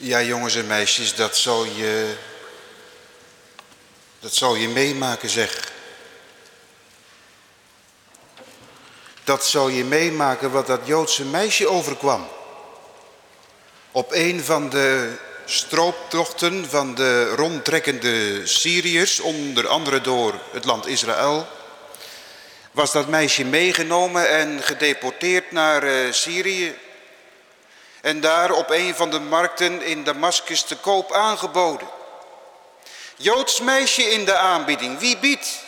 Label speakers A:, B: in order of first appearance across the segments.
A: Ja, jongens en meisjes, dat zal je, dat zal je meemaken, zeg. Dat zal je meemaken wat dat Joodse meisje overkwam. Op een van de strooptochten van de rondtrekkende Syriërs, onder andere door het land Israël, was dat meisje meegenomen en gedeporteerd naar uh, Syrië. En daar op een van de markten in Damascus te koop aangeboden. Joods meisje in de aanbieding, wie biedt?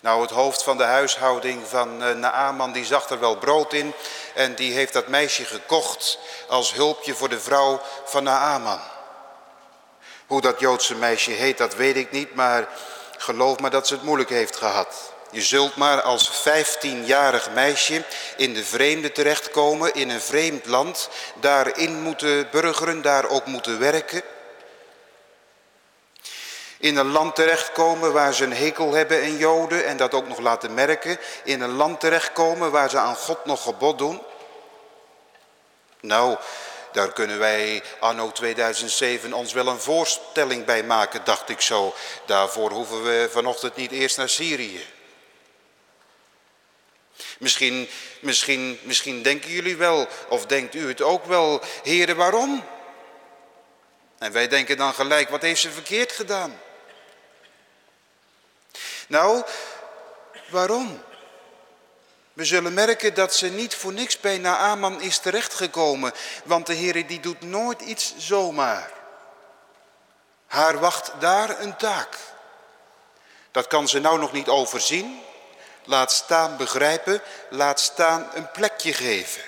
A: Nou, het hoofd van de huishouding van uh, Naaman, die zag er wel brood in. En die heeft dat meisje gekocht als hulpje voor de vrouw van Naaman. Hoe dat Joodse meisje heet, dat weet ik niet. Maar geloof me dat ze het moeilijk heeft gehad. Je zult maar als 15-jarig meisje in de vreemde terechtkomen, in een vreemd land. Daarin moeten burgeren, daar ook moeten werken in een land terechtkomen waar ze een hekel hebben en joden en dat ook nog laten merken. In een land terechtkomen waar ze aan God nog gebod doen. Nou, daar kunnen wij anno 2007 ons wel een voorstelling bij maken, dacht ik zo. Daarvoor hoeven we vanochtend niet eerst naar Syrië. Misschien, misschien, misschien denken jullie wel, of denkt u het ook wel, heren waarom? En wij denken dan gelijk, wat heeft ze verkeerd gedaan? Nou, waarom? We zullen merken dat ze niet voor niks bij Naaman is terechtgekomen. Want de Heer die doet nooit iets zomaar. Haar wacht daar een taak. Dat kan ze nou nog niet overzien. Laat staan begrijpen, laat staan een plekje geven.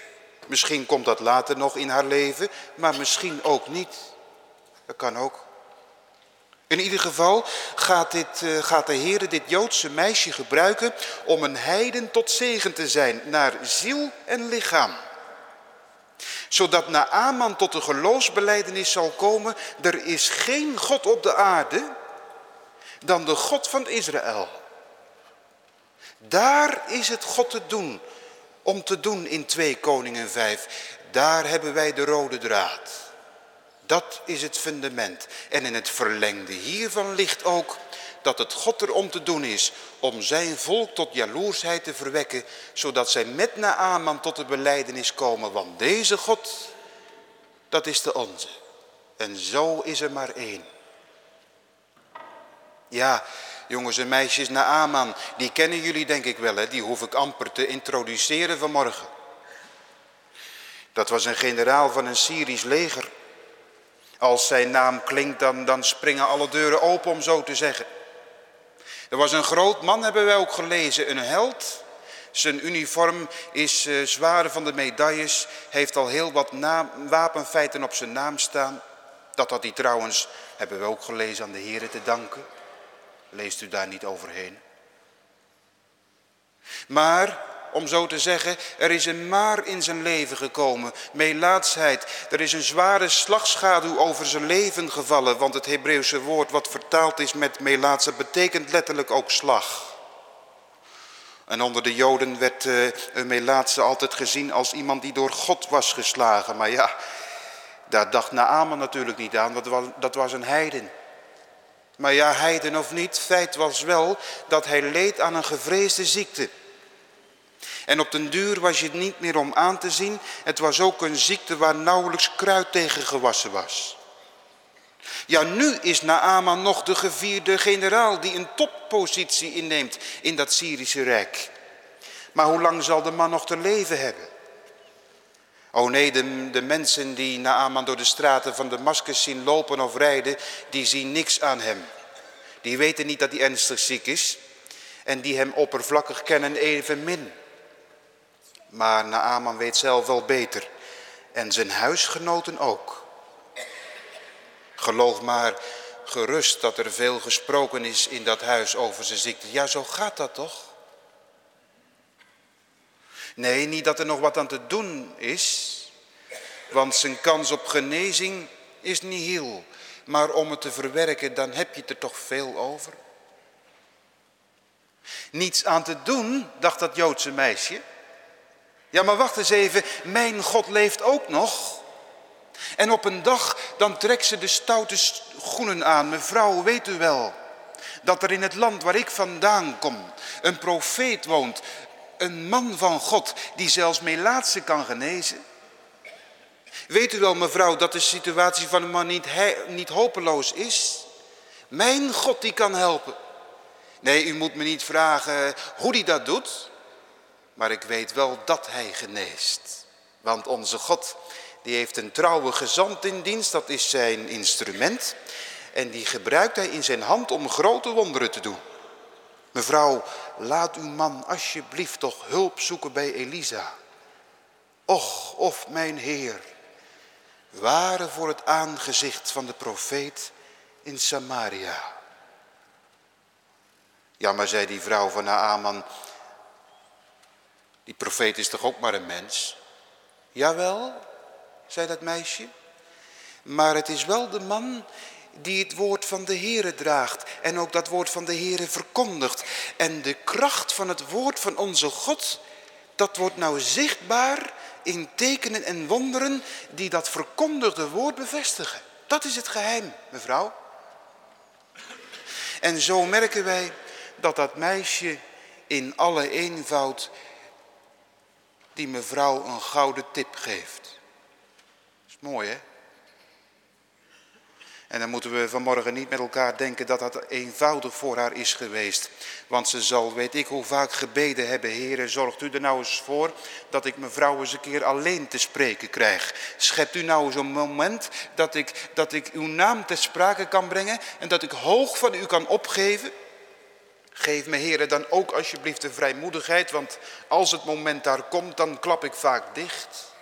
A: Misschien komt dat later nog in haar leven, maar misschien ook niet. Dat kan ook. In ieder geval gaat, dit, uh, gaat de Heer dit Joodse meisje gebruiken om een heiden tot zegen te zijn naar ziel en lichaam. Zodat Naaman tot de geloofsbeleidenis zal komen, er is geen God op de aarde dan de God van Israël. Daar is het God te doen, om te doen in 2 Koningen 5. Daar hebben wij de rode draad. Dat is het fundament. En in het verlengde hiervan ligt ook dat het God er om te doen is om zijn volk tot jaloersheid te verwekken, zodat zij met Naaman tot de beleidenis komen, want deze God, dat is de onze. En zo is er maar één. Ja, jongens en meisjes, Naaman, die kennen jullie denk ik wel, hè? die hoef ik amper te introduceren vanmorgen. Dat was een generaal van een Syrisch leger. Als zijn naam klinkt, dan, dan springen alle deuren open, om zo te zeggen. Er was een groot man, hebben wij ook gelezen, een held. Zijn uniform is uh, zwaar van de medailles, heeft al heel wat wapenfeiten op zijn naam staan. Dat had hij trouwens, hebben we ook gelezen, aan de heren te danken. Leest u daar niet overheen. Maar om zo te zeggen, er is een maar in zijn leven gekomen, meelaatsheid. Er is een zware slagschaduw over zijn leven gevallen, want het Hebreeuwse woord wat vertaald is met melaatse betekent letterlijk ook slag. En onder de Joden werd uh, een melaatse altijd gezien als iemand die door God was geslagen. Maar ja, daar dacht Naaman natuurlijk niet aan, was, dat was een heiden. Maar ja, heiden of niet, feit was wel dat hij leed aan een gevreesde ziekte. En op den duur was je niet meer om aan te zien. Het was ook een ziekte waar nauwelijks kruid tegen gewassen was. Ja, nu is Naaman nog de gevierde generaal die een toppositie inneemt in dat Syrische rijk. Maar hoe lang zal de man nog te leven hebben? Oh nee, de, de mensen die Naaman door de straten van Damascus zien lopen of rijden, die zien niks aan hem. Die weten niet dat hij ernstig ziek is en die hem oppervlakkig kennen evenmin. Maar Naaman weet zelf wel beter. En zijn huisgenoten ook. Geloof maar gerust dat er veel gesproken is in dat huis over zijn ziekte. Ja, zo gaat dat toch? Nee, niet dat er nog wat aan te doen is. Want zijn kans op genezing is niet heel. Maar om het te verwerken, dan heb je er toch veel over. Niets aan te doen, dacht dat Joodse meisje. Ja, maar wacht eens even, mijn God leeft ook nog. En op een dag, dan trekt ze de stoute schoenen aan. Mevrouw, weet u wel, dat er in het land waar ik vandaan kom, een profeet woont. Een man van God, die zelfs melaatse kan genezen. Weet u wel, mevrouw, dat de situatie van een man niet, niet hopeloos is? Mijn God die kan helpen. Nee, u moet me niet vragen hoe hij dat doet. Maar ik weet wel dat hij geneest. Want onze God, die heeft een trouwe gezant in dienst. Dat is zijn instrument. En die gebruikt hij in zijn hand om grote wonderen te doen. Mevrouw, laat uw man alsjeblieft toch hulp zoeken bij Elisa. Och, of mijn Heer, waren voor het aangezicht van de profeet in Samaria. Ja, maar zei die vrouw van Naaman, die profeet is toch ook maar een mens? Jawel, zei dat meisje. Maar het is wel de man die het woord van de Heere draagt en ook dat woord van de Heere verkondigt. En de kracht van het woord van onze God, dat wordt nou zichtbaar in tekenen en wonderen die dat verkondigde woord bevestigen. Dat is het geheim, mevrouw. En zo merken wij dat dat meisje in alle eenvoud die mevrouw een gouden tip geeft. Is mooi hè? En dan moeten we vanmorgen niet met elkaar denken dat dat eenvoudig voor haar is geweest. Want ze zal, weet ik hoe vaak gebeden hebben, heren, zorgt u er nou eens voor dat ik mevrouw eens een keer alleen te spreken krijg. Schept u nou eens een moment dat ik, dat ik uw naam ter sprake kan brengen en dat ik hoog van u kan opgeven. Geef me heren dan ook alsjeblieft de vrijmoedigheid, want als het moment daar komt, dan klap ik vaak dicht.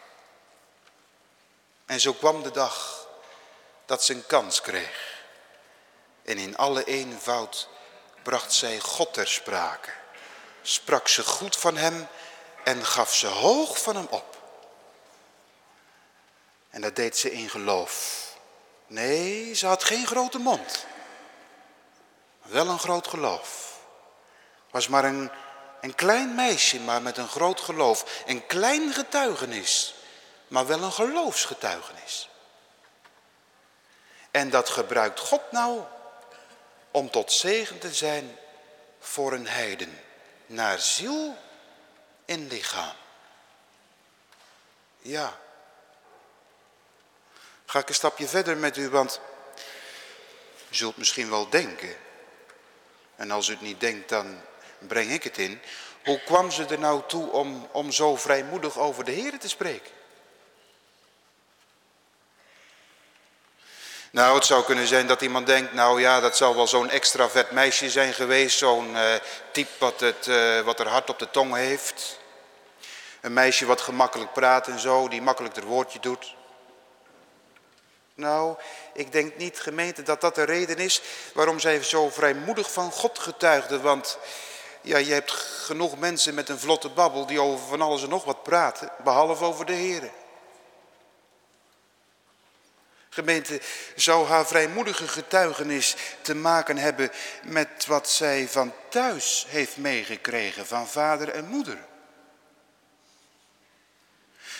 A: En zo kwam de dag dat ze een kans kreeg. En in alle eenvoud bracht zij God ter sprake. Sprak ze goed van hem en gaf ze hoog van hem op. En dat deed ze in geloof. Nee, ze had geen grote mond. Wel een groot geloof. Was maar een, een klein meisje, maar met een groot geloof. Een klein getuigenis, maar wel een geloofsgetuigenis. En dat gebruikt God nou om tot zegen te zijn voor een heiden. Naar ziel en lichaam. Ja. Ga ik een stapje verder met u, want u zult misschien wel denken. En als u het niet denkt, dan breng ik het in. Hoe kwam ze er nou toe om, om zo vrijmoedig over de Heer te spreken? Nou, het zou kunnen zijn dat iemand denkt, nou ja, dat zal wel zo'n extravert meisje zijn geweest. Zo'n uh, type wat, het, uh, wat er hart op de tong heeft. Een meisje wat gemakkelijk praat en zo, die makkelijk het woordje doet. Nou, ik denk niet gemeente dat dat de reden is waarom zij zo vrijmoedig van God getuigde. Want ja, je hebt genoeg mensen met een vlotte babbel die over van alles en nog wat praten, behalve over de Heer. Gemeente, zou haar vrijmoedige getuigenis te maken hebben met wat zij van thuis heeft meegekregen van vader en moeder?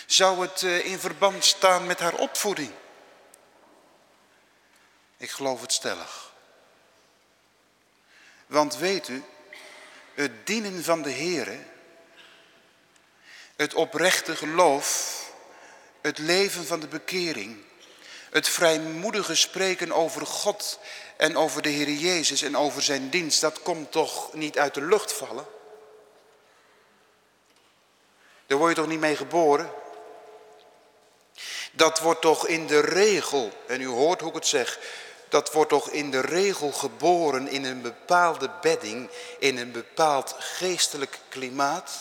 A: Zou het eh, in verband staan met haar opvoeding? Ik geloof het stellig. Want weet u, het dienen van de Heere, het oprechte geloof, het leven van de bekering, het vrijmoedige spreken over God en over de Heer Jezus en over zijn dienst, dat komt toch niet uit de lucht vallen? Daar word je toch niet mee geboren? Dat wordt toch in de regel, en u hoort hoe ik het zeg, dat wordt toch in de regel geboren in een bepaalde bedding, in een bepaald geestelijk klimaat?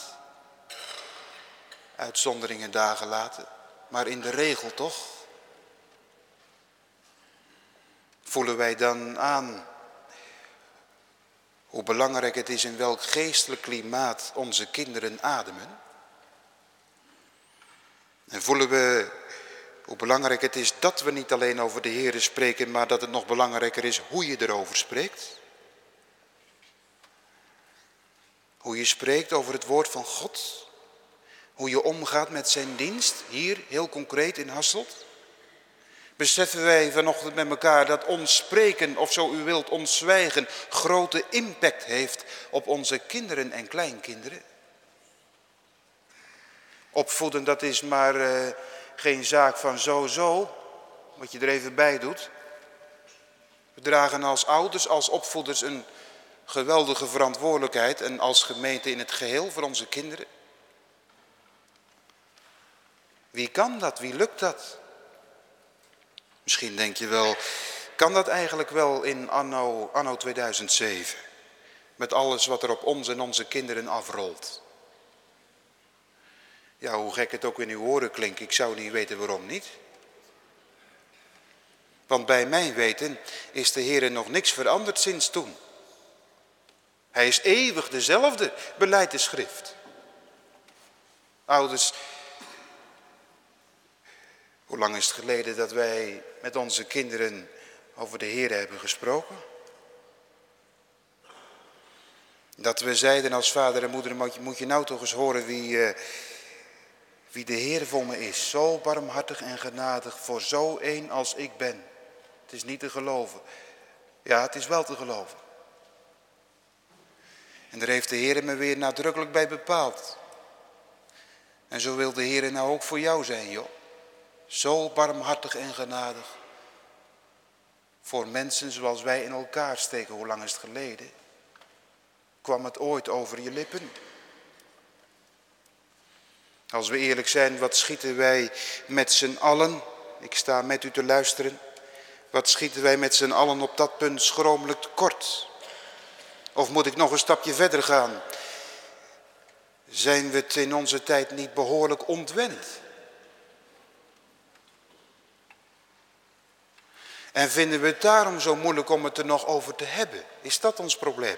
A: Uitzonderingen dagen laten, maar in de regel toch? Voelen wij dan aan hoe belangrijk het is in welk geestelijk klimaat onze kinderen ademen? En voelen we hoe belangrijk het is dat we niet alleen over de Heer spreken, maar dat het nog belangrijker is hoe je erover spreekt? Hoe je spreekt over het woord van God? Hoe je omgaat met zijn dienst, hier heel concreet in Hasselt? Beseffen wij vanochtend met elkaar dat ons spreken, of zo u wilt, ons zwijgen, grote impact heeft op onze kinderen en kleinkinderen? Opvoeden, dat is maar uh, geen zaak van zo-zo, wat je er even bij doet. We dragen als ouders, als opvoeders een geweldige verantwoordelijkheid en als gemeente in het geheel voor onze kinderen. Wie kan dat? Wie lukt dat? Misschien denk je wel, kan dat eigenlijk wel in anno, anno 2007? Met alles wat er op ons en onze kinderen afrolt. Ja, hoe gek het ook in uw oren klinkt, ik zou niet weten waarom niet. Want bij mijn weten is de Heer nog niks veranderd sinds toen. Hij is eeuwig dezelfde, beleidt de schrift. Ouders, hoe lang is het geleden dat wij met onze kinderen over de Heer hebben gesproken? Dat we zeiden als vader en moeder, moet je nou toch eens horen wie, uh, wie de Heer voor me is. Zo barmhartig en genadig voor zo een als ik ben. Het is niet te geloven. Ja, het is wel te geloven. En daar heeft de Heer me weer nadrukkelijk bij bepaald. En zo wil de Heer nou ook voor jou zijn, joh. Zo barmhartig en genadig. Voor mensen zoals wij in elkaar steken. Hoe lang is het geleden? Kwam het ooit over je lippen? Als we eerlijk zijn, wat schieten wij met z'n allen? Ik sta met u te luisteren. Wat schieten wij met z'n allen op dat punt schromelijk tekort? Of moet ik nog een stapje verder gaan? Zijn we het in onze tijd niet behoorlijk ontwend? En vinden we het daarom zo moeilijk om het er nog over te hebben? Is dat ons probleem?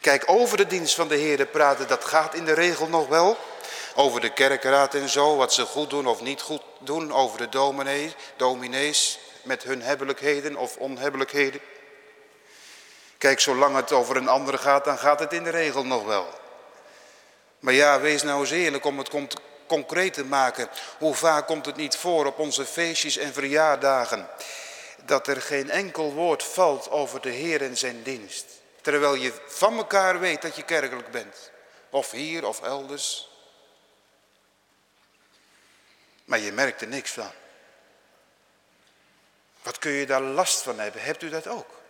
A: Kijk, over de dienst van de Heer praten, dat gaat in de regel nog wel. Over de kerkraad en zo, wat ze goed doen of niet goed doen. Over de dominees, dominees met hun hebbelijkheden of onhebbelijkheden. Kijk, zolang het over een ander gaat, dan gaat het in de regel nog wel. Maar ja, wees nou eens eerlijk om het concreet te maken. Hoe vaak komt het niet voor op onze feestjes en verjaardagen. Dat er geen enkel woord valt over de Heer en zijn dienst. Terwijl je van elkaar weet dat je kerkelijk bent. Of hier of elders. Maar je merkt er niks van. Wat kun je daar last van hebben? Hebt u dat ook?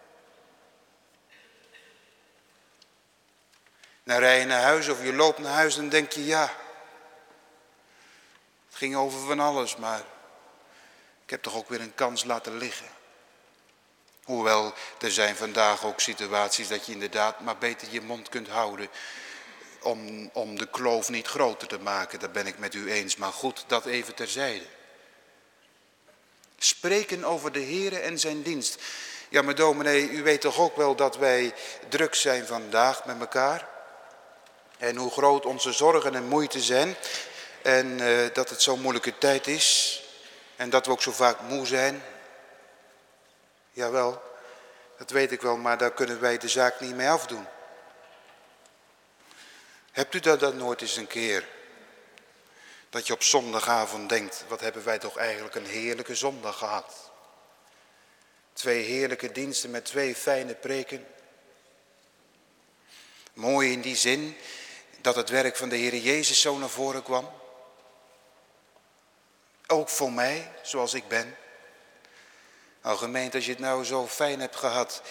A: Dan rij je naar huis of je loopt naar huis en denk je ja. Ging over van alles, maar ik heb toch ook weer een kans laten liggen. Hoewel er zijn vandaag ook situaties dat je inderdaad maar beter je mond kunt houden om, om de kloof niet groter te maken. Dat ben ik met u eens, maar goed, dat even terzijde. Spreken over de Here en zijn dienst. Ja, maar dominee, u weet toch ook wel dat wij druk zijn vandaag met elkaar? En hoe groot onze zorgen en moeite zijn. En uh, dat het zo'n moeilijke tijd is. En dat we ook zo vaak moe zijn. Jawel, dat weet ik wel, maar daar kunnen wij de zaak niet mee afdoen. Hebt u dat dan nooit eens een keer? Dat je op zondagavond denkt, wat hebben wij toch eigenlijk een heerlijke zondag gehad. Twee heerlijke diensten met twee fijne preken. Mooi in die zin dat het werk van de Heer Jezus zo naar voren kwam. Ook voor mij, zoals ik ben. Nou gemeente, als je het nou zo fijn hebt gehad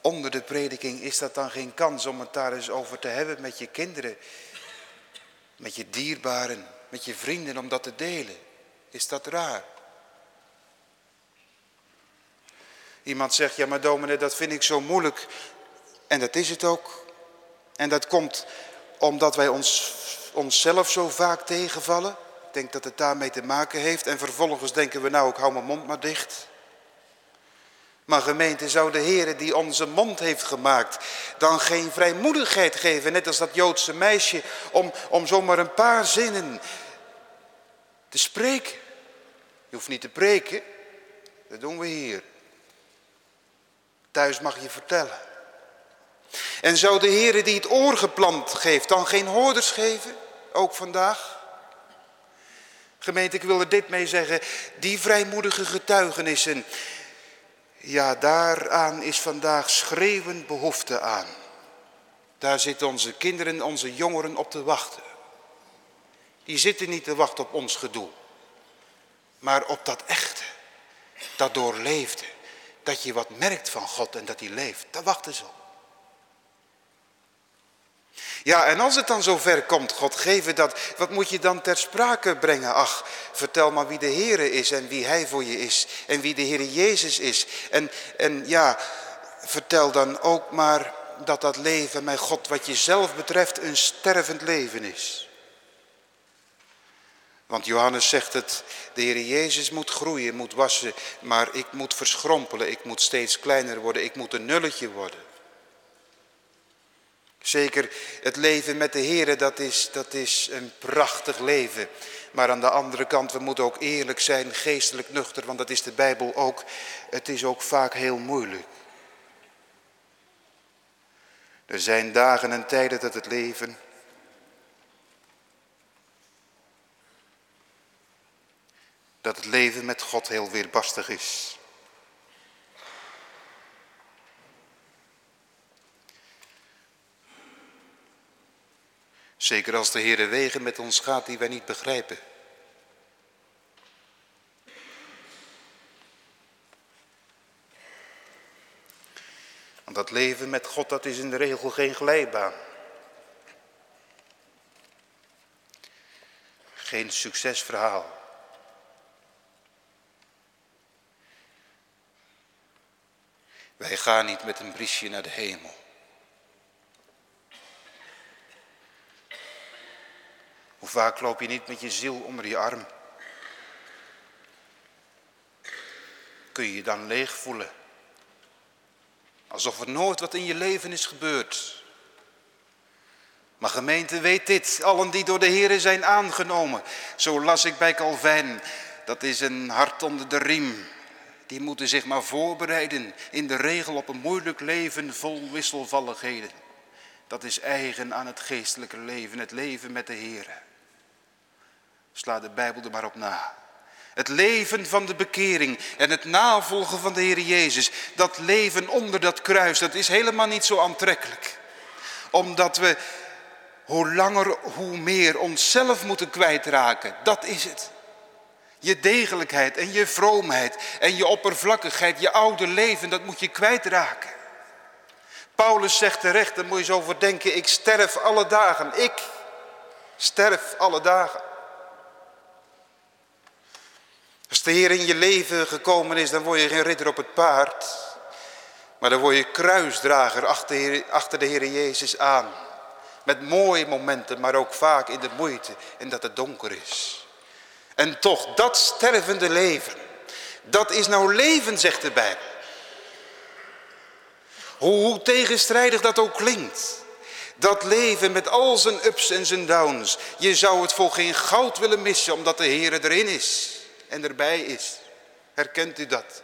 A: onder de prediking, is dat dan geen kans om het daar eens over te hebben met je kinderen, met je dierbaren, met je vrienden, om dat te delen? Is dat raar? Iemand zegt, ja maar dominee, dat vind ik zo moeilijk. En dat is het ook. En dat komt omdat wij ons, onszelf zo vaak tegenvallen. Ik denk dat het daarmee te maken heeft. En vervolgens denken we nou, ik hou mijn mond maar dicht. Maar gemeente, zou de Heer die onze mond heeft gemaakt, dan geen vrijmoedigheid geven, net als dat Joodse meisje, om, om zomaar een paar zinnen te spreken. Je hoeft niet te preken, dat doen we hier. Thuis mag je vertellen. En zou de Heer die het oor geplant geeft dan geen hoorders geven, ook vandaag? Gemeente, ik wil er dit mee zeggen. Die vrijmoedige getuigenissen, ja, daaraan is vandaag schreeuwend behoefte aan. Daar zitten onze kinderen, onze jongeren op te wachten. Die zitten niet te wachten op ons gedoe. Maar op dat echte, dat doorleefde. Dat je wat merkt van God en dat hij leeft. Daar wachten ze op. Ja, en als het dan zover komt, God geven dat, wat moet je dan ter sprake brengen? Ach, vertel maar wie de Heere is en wie Hij voor je is en wie de Heere Jezus is. En, en ja, vertel dan ook maar dat dat leven, mijn God, wat jezelf betreft, een stervend leven is. Want Johannes zegt het, de Heer Jezus moet groeien, moet wassen, maar ik moet verschrompelen, ik moet steeds kleiner worden, ik moet een nulletje worden. Zeker het leven met de Heer, dat is, dat is een prachtig leven. Maar aan de andere kant, we moeten ook eerlijk zijn, geestelijk nuchter, want dat is de Bijbel ook. Het is ook vaak heel moeilijk. Er zijn dagen en tijden dat het leven dat het leven met God heel weerbarstig is. Zeker als de Heer wegen met ons gaat die wij niet begrijpen. Want dat leven met God, dat is in de regel geen glijbaan. Geen succesverhaal. Wij gaan niet met een briesje naar de hemel. Hoe vaak loop je niet met je ziel onder je arm? Kun je je dan leeg voelen? Alsof er nooit wat in je leven is gebeurd. Maar gemeente, weet dit, allen die door de Here zijn aangenomen. Zo las ik bij Calvijn, dat is een hart onder de riem. Die moeten zich maar voorbereiden in de regel op een moeilijk leven vol wisselvalligheden. Dat is eigen aan het geestelijke leven, het leven met de Here. Sla de Bijbel er maar op na. Het leven van de bekering en het navolgen van de Heer Jezus. Dat leven onder dat kruis, dat is helemaal niet zo aantrekkelijk. Omdat we hoe langer, hoe meer onszelf moeten kwijtraken. Dat is het. Je degelijkheid en je vroomheid en je oppervlakkigheid, je oude leven, dat moet je kwijtraken. Paulus zegt terecht, daar moet je zo over denken, ik sterf alle dagen. Ik sterf alle dagen. Als de Heer in je leven gekomen is, dan word je geen ridder op het paard. Maar dan word je kruisdrager achter de Heer, Jezus aan. Met mooie momenten, maar ook vaak in de moeite en dat het donker is. En toch, dat stervende leven, dat is nou leven, zegt de Bijbel. Hoe, hoe tegenstrijdig dat ook klinkt. Dat leven met al zijn ups en zijn downs. Je zou het voor geen goud willen missen, omdat de Heer erin is en erbij is. Herkent u dat?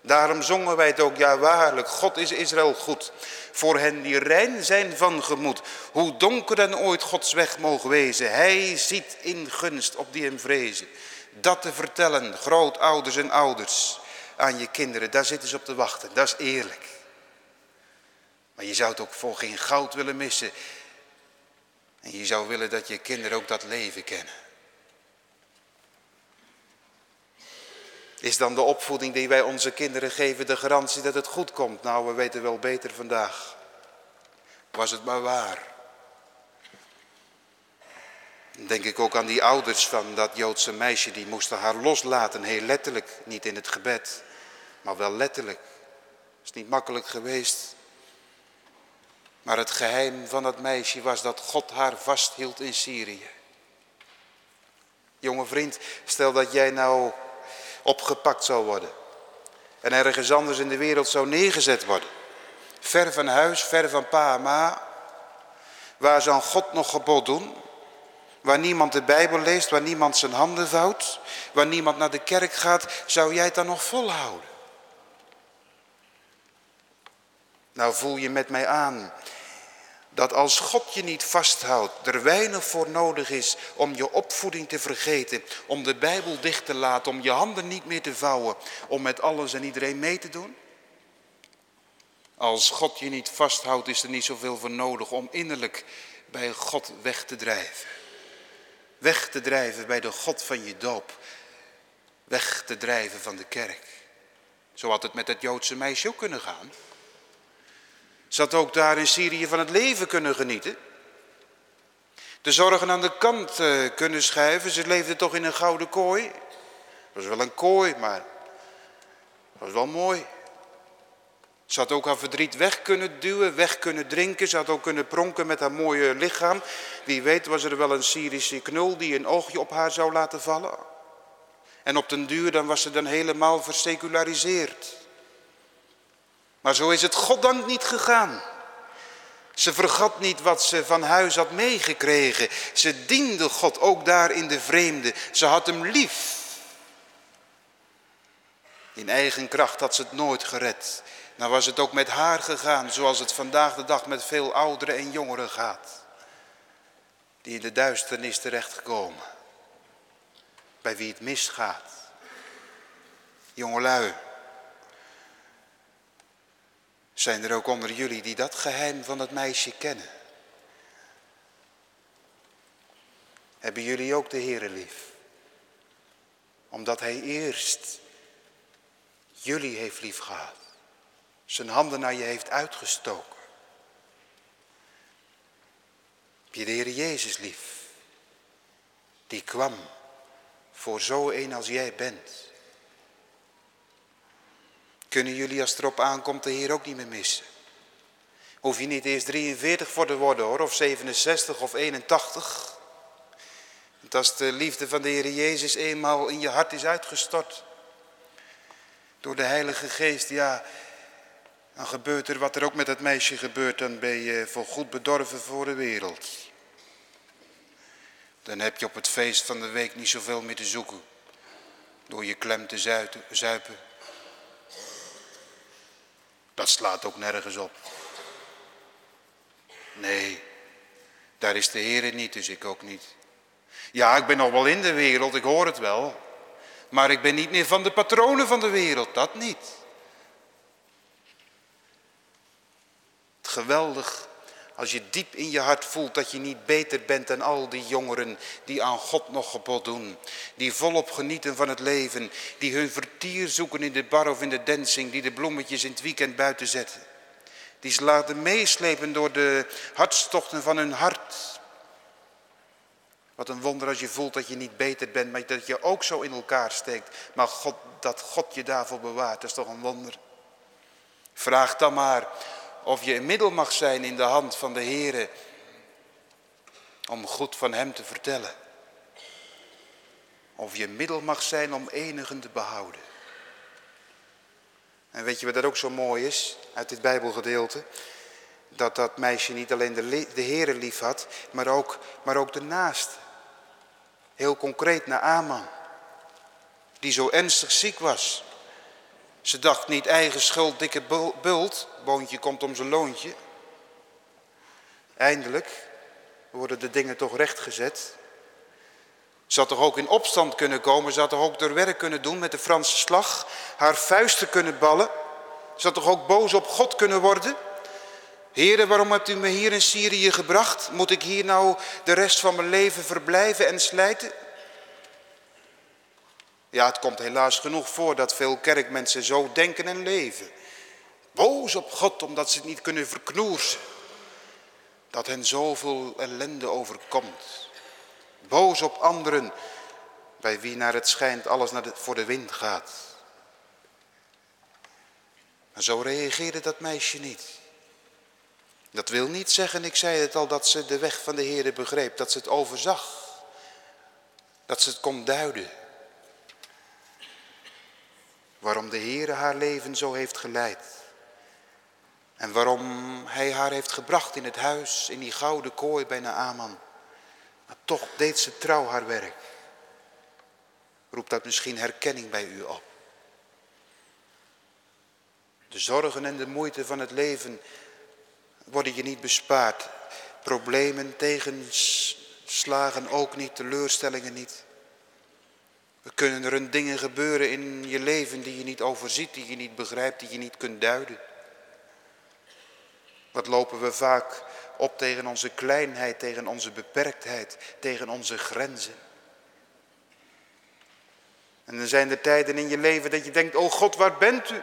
A: Daarom zongen wij het ook, ja waarlijk, God is Israël goed. Voor hen die rein zijn van gemoed, hoe donker dan ooit Gods weg mogen wezen. Hij ziet in gunst op die hem vrezen. Dat te vertellen, grootouders en ouders, aan je kinderen, daar zitten ze op te wachten. Dat is eerlijk. Maar je zou het ook voor geen goud willen missen. En je zou willen dat je kinderen ook dat leven kennen. Is dan de opvoeding die wij onze kinderen geven de garantie dat het goed komt? Nou, we weten wel beter vandaag. Was het maar waar. Denk ik ook aan die ouders van dat Joodse meisje, die moesten haar loslaten, heel letterlijk. Niet in het gebed, maar wel letterlijk. Is niet makkelijk geweest. Maar het geheim van dat meisje was dat God haar vasthield in Syrië. Jonge vriend, stel dat jij nou opgepakt zou worden. En ergens anders in de wereld zou neergezet worden. Ver van huis, ver van pa en ma. Waar zou God nog gebod doen? Waar niemand de Bijbel leest, waar niemand zijn handen vouwt. Waar niemand naar de kerk gaat, zou jij het dan nog volhouden? Nou voel je met mij aan dat als God je niet vasthoudt, er weinig voor nodig is om je opvoeding te vergeten, om de Bijbel dicht te laten, om je handen niet meer te vouwen, om met alles en iedereen mee te doen? Als God je niet vasthoudt, is er niet zoveel voor nodig om innerlijk bij God weg te drijven. Weg te drijven bij de God van je doop. Weg te drijven van de kerk. Zo had het met het Joodse meisje ook kunnen gaan. Ze had ook daar in Syrië van het leven kunnen genieten. De zorgen aan de kant uh, kunnen schuiven. Ze leefde toch in een gouden kooi. Het was wel een kooi, maar het was wel mooi. Ze had ook haar verdriet weg kunnen duwen, weg kunnen drinken. Ze had ook kunnen pronken met haar mooie lichaam. Wie weet was er wel een Syrische knul die een oogje op haar zou laten vallen. En op den duur dan was ze dan helemaal verseculariseerd. Maar zo is het goddank niet gegaan. Ze vergat niet wat ze van huis had meegekregen. Ze diende God ook daar in de vreemde. Ze had hem lief. In eigen kracht had ze het nooit gered. Nou was het ook met haar gegaan zoals het vandaag de dag met veel ouderen en jongeren gaat. Die in de duisternis terechtkomen. Bij wie het misgaat. Jongelui. Zijn er ook onder jullie die dat geheim van het meisje kennen? Hebben jullie ook de Heere lief? Omdat Hij eerst jullie heeft lief gehad. Zijn handen naar je heeft uitgestoken. Heb je de Heer Jezus lief? Die kwam voor zo een als jij bent. Kunnen jullie als het erop aankomt de Heer ook niet meer missen? Hoef je niet eerst 43 voor te worden hoor, of 67 of 81. Want als de liefde van de Heer Jezus eenmaal in je hart is uitgestort. Door de Heilige Geest, ja, dan gebeurt er wat er ook met dat meisje gebeurt. Dan ben je voor goed bedorven voor de wereld. Dan heb je op het feest van de week niet zoveel meer te zoeken. Door je klem te zuipen. Dat slaat ook nergens op. Nee, daar is de Heer niet, dus ik ook niet. Ja, ik ben nog wel in de wereld, ik hoor het wel. Maar ik ben niet meer van de patronen van de wereld, dat niet. Geweldig als je diep in je hart voelt dat je niet beter bent dan al die jongeren die aan God nog gebod doen. Die volop genieten van het leven. Die hun vertier zoeken in de bar of in de dancing. Die de bloemetjes in het weekend buiten zetten. Die ze laten meeslepen door de hartstochten van hun hart. Wat een wonder als je voelt dat je niet beter bent, maar dat je ook zo in elkaar steekt. Maar God, dat God je daarvoor bewaart, dat is toch een wonder. Vraag dan maar of je een middel mag zijn in de hand van de Heere om goed van Hem te vertellen. Of je middel mag zijn om enigen te behouden. En weet je wat dat ook zo mooi is uit dit Bijbelgedeelte? Dat dat meisje niet alleen de, de Heere lief had, maar ook, maar ook de naaste. Heel concreet naar Aman, die zo ernstig ziek was. Ze dacht niet eigen schuld, dikke bult, boontje komt om zijn loontje. Eindelijk worden de dingen toch rechtgezet. Ze had toch ook in opstand kunnen komen, ze had toch ook door werk kunnen doen met de Franse slag, haar vuisten kunnen ballen. Ze had toch ook boos op God kunnen worden. Heren, waarom hebt u me hier in Syrië gebracht? Moet ik hier nou de rest van mijn leven verblijven en slijten? Ja, het komt helaas genoeg voor dat veel kerkmensen zo denken en leven. Boos op God omdat ze het niet kunnen verknoersen. Dat hen zoveel ellende overkomt. Boos op anderen bij wie naar het schijnt alles naar voor de wind gaat. Maar zo reageerde dat meisje niet. Dat wil niet zeggen, ik zei het al, dat ze de weg van de Heer begreep. Dat ze het overzag. Dat ze het kon duiden. Waarom de Heer haar leven zo heeft geleid. En waarom hij haar heeft gebracht in het huis, in die gouden kooi bij Naaman. Maar toch deed ze trouw haar werk. Roept dat misschien herkenning bij u op. De zorgen en de moeite van het leven worden je niet bespaard. problemen, tegenslagen ook niet, teleurstellingen niet. Er kunnen er een dingen gebeuren in je leven die je niet overziet, die je niet begrijpt, die je niet kunt duiden. Wat lopen we vaak op tegen onze kleinheid, tegen onze beperktheid, tegen onze grenzen. En dan zijn er tijden in je leven dat je denkt, oh God, waar bent u?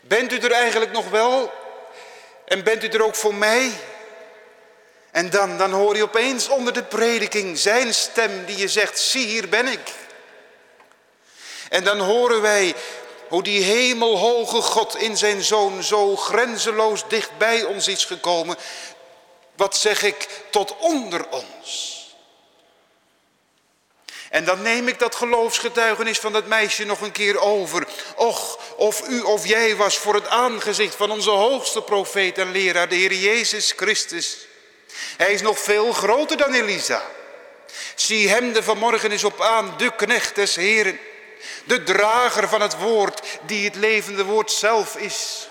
A: Bent u er eigenlijk nog wel? En bent u er ook voor mij? En dan, dan hoor je opeens onder de prediking zijn stem die je zegt, zie hier ben ik. En dan horen wij hoe die hemelhoge God in zijn zoon zo grenzeloos dicht bij ons is gekomen. Wat zeg ik, tot onder ons. En dan neem ik dat geloofsgetuigenis van dat meisje nog een keer over. Och, of u of jij was voor het aangezicht van onze hoogste profeet en leraar, de Heer Jezus Christus. Hij is nog veel groter dan Elisa. Zie hem de vanmorgen eens op aan, de knecht des Heren. De drager van het woord, die het levende woord zelf is.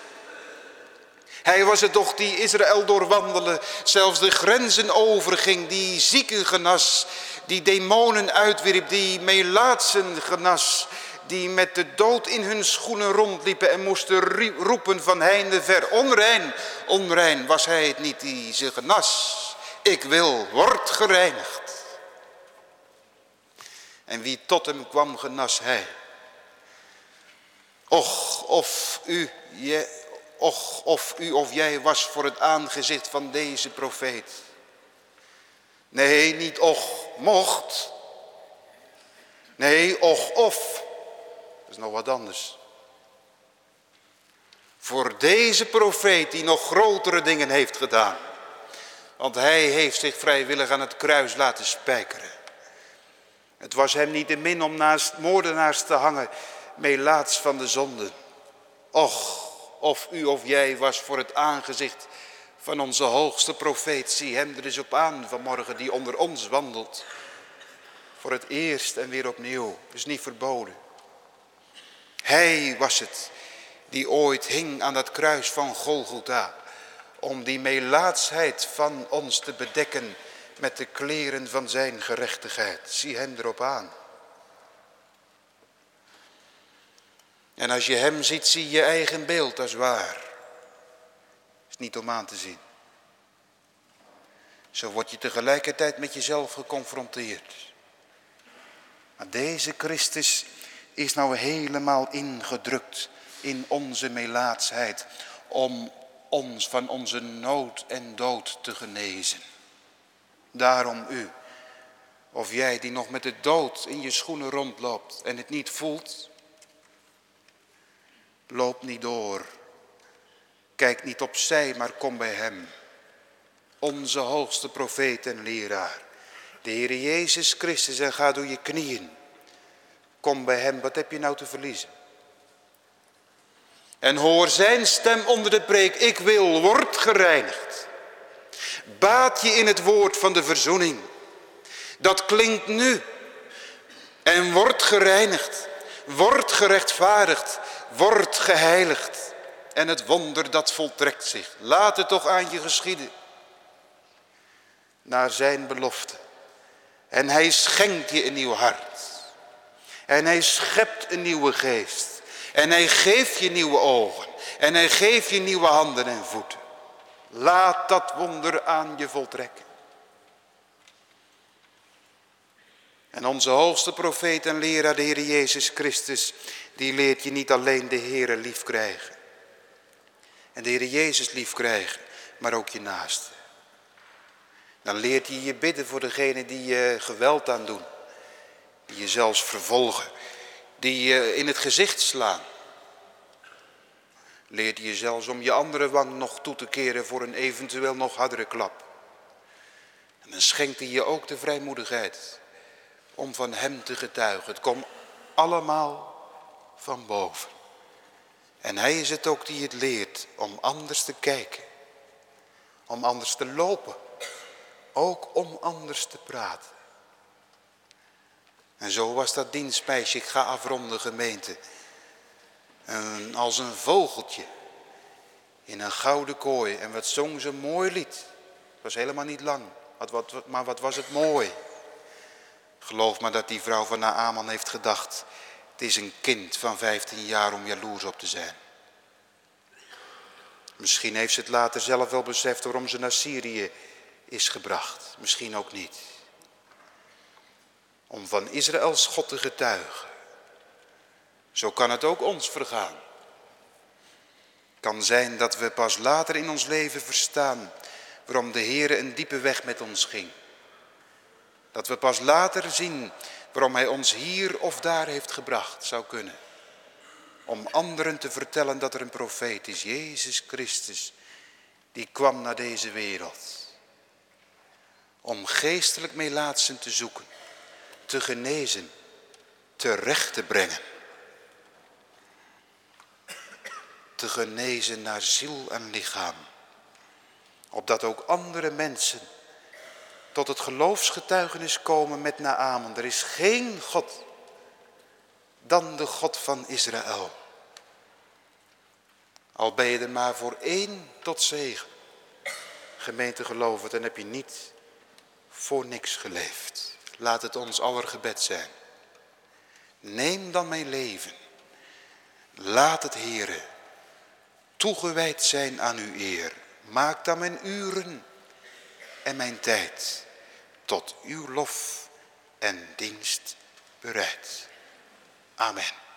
A: Hij was het toch die Israël doorwandelde, zelfs de grenzen overging, die zieken genas, die demonen uitwierp, die melaatsen genas, die met de dood in hun schoenen rondliepen en moesten roepen van heinde ver. Onrein, onrein was hij het niet die ze genas. Ik wil, word gereinigd. En wie tot hem kwam, genas hij. Och, of u, je, och, of u of jij was voor het aangezicht van deze profeet. Nee, niet och, mocht. Nee, och, of. Dat is nog wat anders. Voor deze profeet die nog grotere dingen heeft gedaan. Want hij heeft zich vrijwillig aan het kruis laten spijkeren. Het was hem niet de min om naast moordenaars te hangen, melaats van de zonde. Och, of u of jij was voor het aangezicht van onze hoogste profeet. Zie hem er eens op aan vanmorgen die onder ons wandelt. Voor het eerst en weer opnieuw. is niet verboden. Hij was het die ooit hing aan dat kruis van Golgotha. Om die melaatsheid van ons te bedekken met de kleren van zijn gerechtigheid. Zie hem erop aan. En als je hem ziet, zie je eigen beeld, is waar. Is niet om aan te zien. Zo word je tegelijkertijd met jezelf geconfronteerd. Maar deze Christus is nou helemaal ingedrukt in onze melaatsheid. Om ons van onze nood en dood te genezen. Daarom u, of jij die nog met de dood in je schoenen rondloopt en het niet voelt, loop niet door. Kijk niet opzij, maar kom bij hem. Onze hoogste profeet en leraar. De Heer Jezus Christus en ga door je knieën. Kom bij hem, wat heb je nou te verliezen? En hoor zijn stem onder de preek, ik wil, word gereinigd. Baat je in het woord van de verzoening. Dat klinkt nu. En wordt gereinigd, wordt gerechtvaardigd, wordt geheiligd. En het wonder dat voltrekt zich. Laat het toch aan je geschieden. Naar zijn belofte. En hij schenkt je een nieuw hart. En hij schept een nieuwe geest. En hij geeft je nieuwe ogen. En hij geeft je nieuwe handen en voeten. Laat dat wonder aan je voltrekken. En onze hoogste profeet en leraar, de Heer Jezus Christus, die leert je niet alleen de Heer lief krijgen. En de Heer Jezus lief krijgen, maar ook je naaste. Dan leert hij je bidden voor degene die je geweld aan doen. Die je zelfs vervolgen. Die je in het gezicht slaan. Leert hij je zelfs om je andere wang nog toe te keren voor een eventueel nog hardere klap. En dan schenkt hij je ook de vrijmoedigheid om van hem te getuigen. Het komt allemaal van boven. En hij is het ook die het leert om anders te kijken. Om anders te lopen. Ook om anders te praten. En zo was dat dienstmeisje, ik ga afronden gemeente. En als een vogeltje in een gouden kooi. En wat zong ze mooi lied. Het was helemaal niet lang, maar wat was het mooi. Geloof maar dat die vrouw van Naaman heeft gedacht, het is een kind van 15 jaar om jaloers op te zijn. Misschien heeft ze het later zelf wel beseft waarom ze naar Syrië is gebracht. Misschien ook niet. Om van Israëls God te getuigen. Zo kan het ook ons vergaan. Kan zijn dat we pas later in ons leven verstaan waarom de Heer een diepe weg met ons ging. Dat we pas later zien waarom Hij ons hier of daar heeft gebracht, zou kunnen. Om anderen te vertellen dat er een profeet is, Jezus Christus, die kwam naar deze wereld. Om geestelijk meelaatsen te zoeken, te genezen, terecht te brengen. Te genezen naar ziel en lichaam. Opdat ook andere mensen tot het geloofsgetuigenis komen met Naaman. Er is geen God dan de God van Israël. Al ben je er maar voor één tot zegen. Gemeente geloven, dan heb je niet voor niks geleefd. Laat het ons aller gebed zijn. Neem dan mijn leven. Laat het, Heere, toegewijd zijn aan uw eer. Maak dan mijn uren en mijn tijd tot uw lof en dienst bereid. Amen.